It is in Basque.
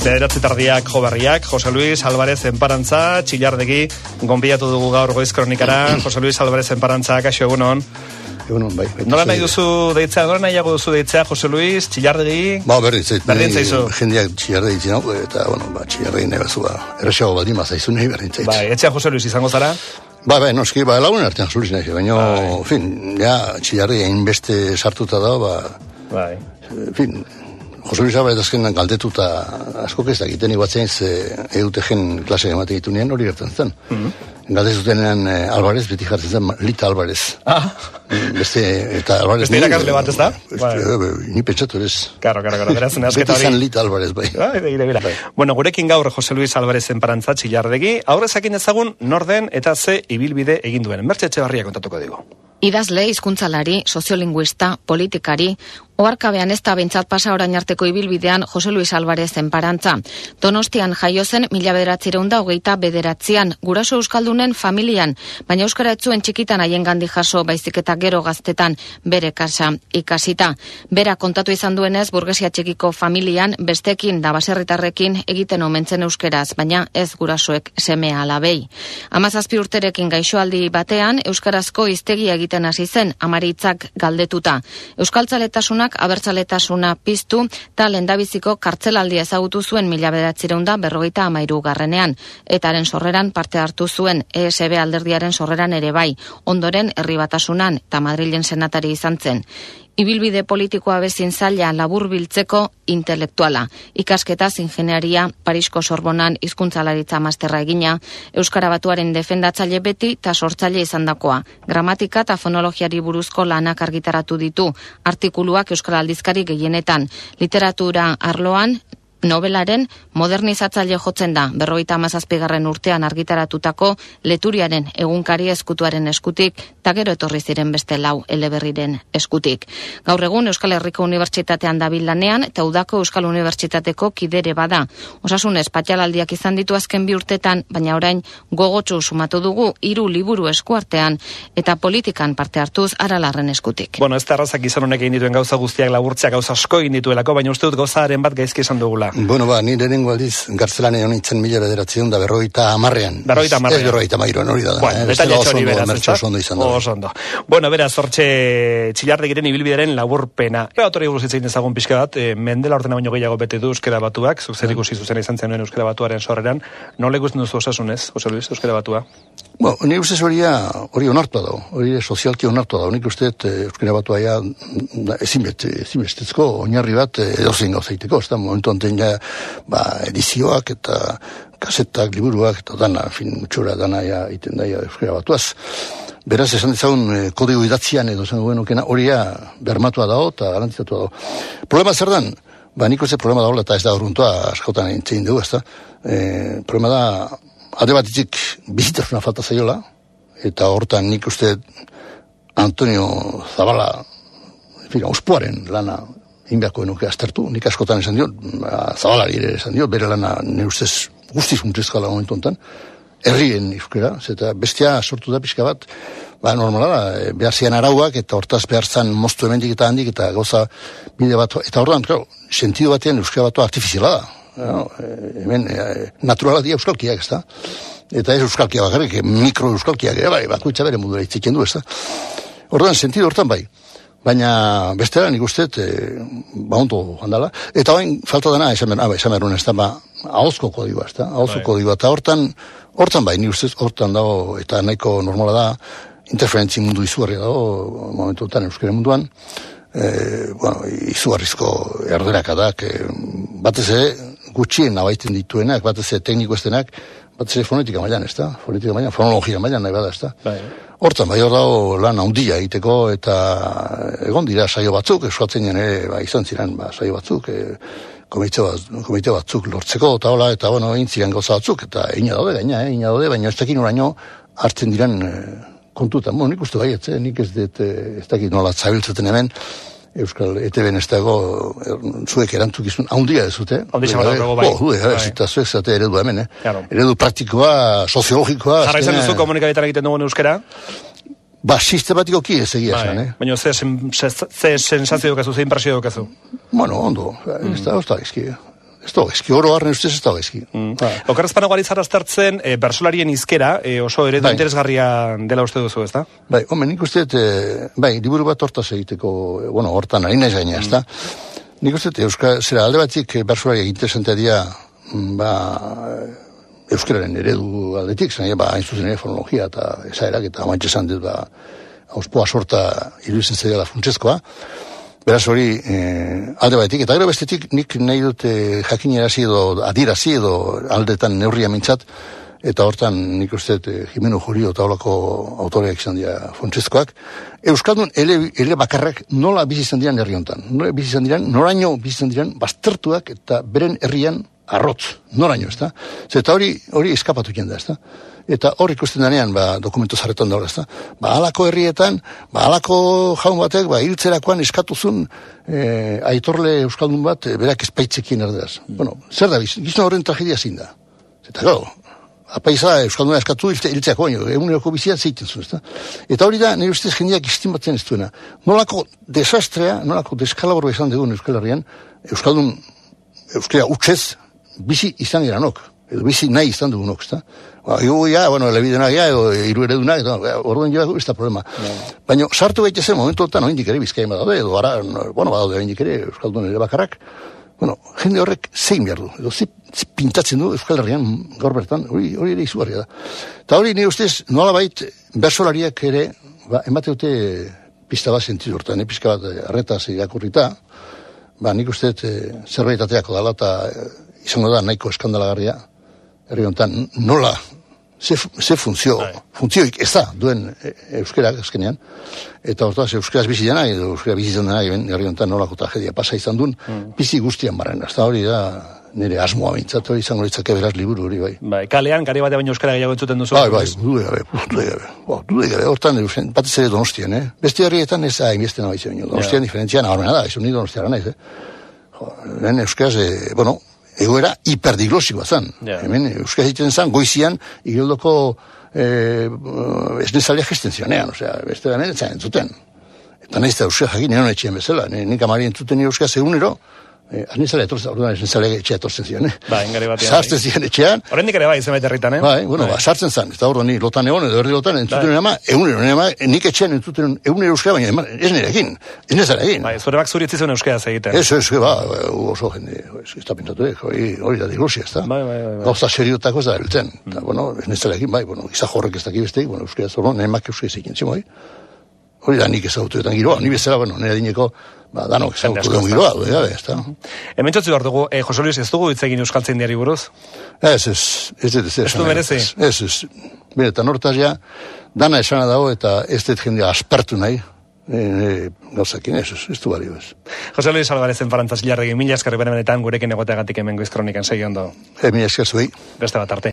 Bederatzi tardiak jobarriak, Jose Luis Alvarez enparantza, txillardegi, gonbiatu dugu gaur goiz kronikara, Jose Luis Alvarez enparantza, kaixo egunon. Egunon, bai. Nola nahi duzu deitzea, nola nahiago duzu deitzea, Jose Luis, txillardegi? Ba, berdin zait. Berdin zaizu. Jendeak txillardegi ditzen hau, eta, bueno, ba, txillardegi nahi bazu, ba, erresago bat ima zaizu nahi berdin zait. Bai, etxea Jose Luis izango zara? Ba, bai, noski, ba, lagunen artean Luis nahi, baina, Bai. fin, ja, txillardegi hainbeste sartuta da, ba, Bai. fin, Jose Luis Álvarez azken galdetuta asko ez dakiten iguatzen ze EUTG klase ematen ditunean hori gertzen zen. Mm. -hmm. Galdezutenean eh, Alvarez beti jartzen zen Lita Alvarez. Ah, Beste, eta Alvarez... Beste irakasle bat, ez da? Beste, Bai. eh, Ni pentsatu ez. karo, karo, karo, beraz, Beti nahazketa zen hori. Lita Alvarez, bai. Bai, begira, begira. Bueno, gurekin gaur Jose Luis Alvarez enparantza txillardegi, aurrezakin ezagun norden eta ze ibilbide egin duen. Mertxe etxe kontatuko digu. Idazle, hizkuntzalari, soziolinguista, politikari, oarkabean ez da bintzat pasa orain arteko ibilbidean Jose Luis Alvarez enparantza. Donostian jaio zen mila bederatzireun da hogeita bederatzean, guraso euskaldunen familian, baina euskara etzuen txikitan haien gandi jaso baizik eta gero gaztetan bere kasa ikasita. Bera kontatu izan duenez, burgesia txikiko familian, bestekin da baserritarrekin egiten omentzen euskeraz, baina ez gurasoek semea alabei. Amazazpi urterekin gaixoaldi batean, euskarazko hiztegia egiten hasi zen, amaritzak galdetuta. Euskaltzaletasunak abertzaletasuna piztu, eta lendabiziko kartzelaldi ezagutu zuen mila bederatzireun da berrogeita amairu garrenean. Etaren sorreran parte hartu zuen ESB alderdiaren sorreran ere bai, ondoren herri batasunan eta Madrilen senatari izan zen. Ibilbide politikoa bezin zaila labur biltzeko intelektuala. Ikasketaz ingenieria, Parisko Sorbonan hizkuntzalaritza masterra egina, Euskara batuaren defendatzaile beti eta sortzaile izandakoa. Gramatika eta fonologiari buruzko lanak argitaratu ditu, artikuluak Euskal Aldizkari gehienetan. Literatura arloan, Nobelaren modernizatzaile jotzen da, berrogeita amazazpigarren urtean argitaratutako leturiaren egunkari eskutuaren eskutik, eta gero etorri ziren beste lau eleberriren eskutik. Gaur egun Euskal Herriko Unibertsitatean dabil lanean, eta udako Euskal Unibertsitateko kidere bada. Osasun espatialaldiak izan ditu azken bi urtetan, baina orain gogotsu sumatu dugu hiru liburu eskuartean, eta politikan parte hartuz aralarren eskutik. Bueno, ez da errazak izan honek egin dituen gauza guztiak laburtzea gauza asko egin dituelako, baina uste dut gauzaren bat gaizki esan dugula. Bueno, ba, ni lehenengo aldiz gartzelan egon nintzen mila bederatzen da berrogeita amarrean. Berrogeita hamarrean. Ez berrogeita amairuan hori da. Bueno, eh? detalle oso hori beraz, mertxe ezta? oso ondo izan da. Oso ondo. Bueno, beraz, hortxe txillardegiren ibilbideren laburpena. Eta autori buruz hitz egin dezagun pixka bat, e, mendela ortena baino gehiago bete du euskera batuak, zuk zer ikusi zuzena izan zenuen euskera batuaren sorreran, nola ikusten duzu osasunez, Jose Luis, euskera batua? Bueno, ni uste horia hori onartua dago, hori sozialki onartua dago. Nik uste eh, euskara batu aia ezinbet, ezinbestetzko oinarri bat eh, edozein gauzaiteko, ez da, momentu anten ja, ba, edizioak eta kasetak, liburuak, eta dana, fin, mutxora dana ja, iten daia euskara batuaz. Beraz, esan dezagun, eh, kodigo idatzian edo zen duen okena, hori ja, bermatua dago eta garantizatua dago. Problema zer dan? Ba, nik uste problema dago, eta ez da urruntua askotan entzegin dugu, ez da? E, problema da, alde batetik bizitasuna falta zaiola, eta hortan nik uste Antonio Zabala, en fin, auspuaren lana inbeako enuke aztertu, nik askotan esan diot, ba, Zabalari ere esan diot, bere lana nire ustez guztiz funtzizkoa da momentu honetan, herrien euskera, eta bestia sortu da pixka bat, ba, normala da, e, behar zian arauak, eta hortaz behar zan moztu hemendik eta handik, eta gauza bide bat, eta hortan, claro, sentido batean euskera batu artifiziala da, no, e, hemen, e, naturala dia euskalkiak, ez da? Eta ez euskalkia bakarrik, mikro euskalkiak ere, bai, bakoitza bere mundura itziken du, ez da? Ordan sentido hortan bai. Baina bestera nik uste, e, ba ondo handala. Eta bain, falta dena, esan behar, ah, esan behar ez da, ba, ahozko kodigoa, ez da, ahozko Bai. kodigoa. Eta hortan, hortan bai, nik uste, hortan dago, eta nahiko normala da, interferentzi mundu izugarria dago, momentu honetan euskara munduan, e, bueno, izugarrizko erderakat e, batez ere, gutxien nabaiten dituenak, batez ere tekniko ez batez ere fonetika mailan, ez da, fonetika mailan, fonologia mailan nahi bada, ez da. Bai. Hortan, bai hor dago lan handia egiteko eta egon dira saio batzuk, eskatzen ere, ba, izan ziren, ba, saio batzuk, e, komite, bat, komite batzuk lortzeko, eta hola, eta bueno, egin ziren gauza batzuk, eta ina daude, gaina, eh, ina daude, baina ez dakit noraino hartzen diren e, kontutan. Bueno, nik uste baiet, eh, nik ez dut, eh, ez dakit nola zabiltzaten hemen, Euskal ETB-en ez dago, er, zuek erantzukizun, haundia ez zute. Handia bat daukagu, bai. Oh, bai. Bai. Eta zuek zate eredu hemen, eh? Claro. Eredu praktikoa, soziologikoa. Jarra izan duzu komunikabitan egiten dugun euskera, Ba, sistematikoki ez egia esan, eh? baina ze, sen, ze, ze sensazio dukazu, ze impresio dukazu. Bueno, ondo, ez da, ez da. Ez da eski, oro harren ustez ez da eski. Mm. Ba. Okarrezpanago ari zaraztertzen, e, bersolarien izkera, e, oso eredu bai. interesgarria dela uste duzu, ez da? Bai, home, nik uste, e, bai, liburu bat hortaz egiteko, bueno, hortan, ari nahi gaina, ez da? Mm. Nik uste, euska, zera, alde batik bersolariak interesantea dira, mm, ba, euskararen eredu aldetik, zain, ba, hain zuzen ere fonologia eta esaerak, eta amaitxe esan dut, ba, auspoa sorta iruditzen zedela funtsezkoa, Beraz hori, eh, alde batetik, eta gero bestetik nik nahi dute jakinerazi edo adirazi edo aldetan neurria mintzat, eta hortan nik uste eh, Jimeno Jurio eta holako autoreak izan dira fontsezkoak, Euskaldun ele, ele bakarrak nola bizi izan diran herri honetan. Nola bizi izan diran, noraino bizi izan diran, baztertuak eta beren herrian arrotz, noraino, ez da? Zeta hori, hori eskapatu jenda, ez da? Eta hor ikusten denean, ba, dokumentu zarretan dago, ezta? Ba, alako herrietan, ba, alako jaun batek, ba, hiltzerakoan eskatuzun e, aitorle euskaldun bat, e, berak espaitzekin erderaz. Mm. Bueno, zer da, gizna horren tragedia zin da. Eta gau, apaiza euskalduna eskatu hiltzeako, eguneroko bizia zeiten zuen, ezta? Eta hori da, nire ustez jendeak iztimatzen ez duena. Nolako desastrea, nolako deskalaborba izan dugun euskal herrian, euskaldun, euskera utxez, bizi izan geranok, edo bizi nahi izan dugunok, ezta? Ba, igu, ja, bueno, elebidena, ja, edo, iru ereduna, eta, orduan joa, ez da problema. No. Baina, sartu baita zen, momentu eta noin dikere bizkai badaude, edo, ara, no, bueno, badaude, noin dikere, Euskaldun ere bakarrak, bueno, jende horrek zein behar du, edo, zi, zi pintatzen du Euskal Herrian, gaur bertan, hori, hori ere izugarria da. Eta hori, nire ustez, nola bait, bersolariak ere, ba, emate dute pista bat sentidu hortan, ne, pizka bat, arretaz irakurrita, ba, nik uste, e, zerbait ateako dala, eta e, izango da, nahiko eskandalagarria, herri honetan, nola, ze, ze funtzio, bai. funtzioik ez da, duen e, euskerak azkenean, eta hortaz euskeraz bizi dena, edo euskera bizi dena, herri honetan nolako tragedia pasa izan duen, mm. bizi guztian barren, ez da hori da, nire asmoa bintzat hori izango litzake beraz liburu hori bai. Bai, kalean, gari batean baino euskara gehiago entzuten duzu. Bai, bai, dude gabe, dude gabe, dude gabe, hortan, batez ere donostian, eh? Beste horrietan ez da, inbiesten hau izan, donostian yeah. diferentzia nabarmena da, ez ni donostiara naiz, eh? Jo, lehen euskaraz, eh, bueno, egoera hiperdiglosikoa zen. Yeah. Hemen, euskaz egiten zen, goizian, igeldoko eh, esnezalea gesten zionean, osea, beste da nire, entzuten. Eta nahiz da euskaz jakin, nire etxean bezala, nik amari entzuten nire euskaz egunero, Eh, Anisale etortzen, orduan esnezale etxea etortzen zion, eh? Ba, engari batean. Sartzen bai. zion etxean. Horrendik ere bai, zenbait herritan, eh? Bai, bueno, bai. ba, sartzen zan. Eta horro ni lotan egon, edo erdi lotan, entzuten bai. ama, egunero, ama, nik etxean entzuten egunero euskera, baina ez nirekin, ez nezare egin. Bai, zure bak zuri etzizuen euskera egiten. Ez, ez, ba, oso jende, ez da pintatu, eh, hori, hori da diglosia, ez da. Bai, bai, bai. Gauza seriotako ez da elten. Mm. Eta, bueno, ez nezare egin, bai, bueno, izah horrek ez dakik besteik, bueno, euskera zorro, nemak euskera egin, zimoi. Hori da nik ezagutuetan giroa, ni bezala, bueno, nire dineko, ba, danok ezagutu duen giroa, du, gabe, ez da. Hemen txotzi behar dugu, eh, Jose Luis, ez dugu hitz egin euskaltzen diari buruz? Ez, ez, ez, ez, ez, ez, du merezi? Ez, ez, bine, eta nortaz ja, dana esana dago, eta ez dut jendea aspertu nahi, e, e, gauzakin, ez, ez, ez du bari, ez. Jose Luis Alvarez en Farantzaz Ilarregin, mila eskarri benetan gurekin egoteagatik hemen goiz kronikan segi ondo. E, mila eskarri Beste bat arte.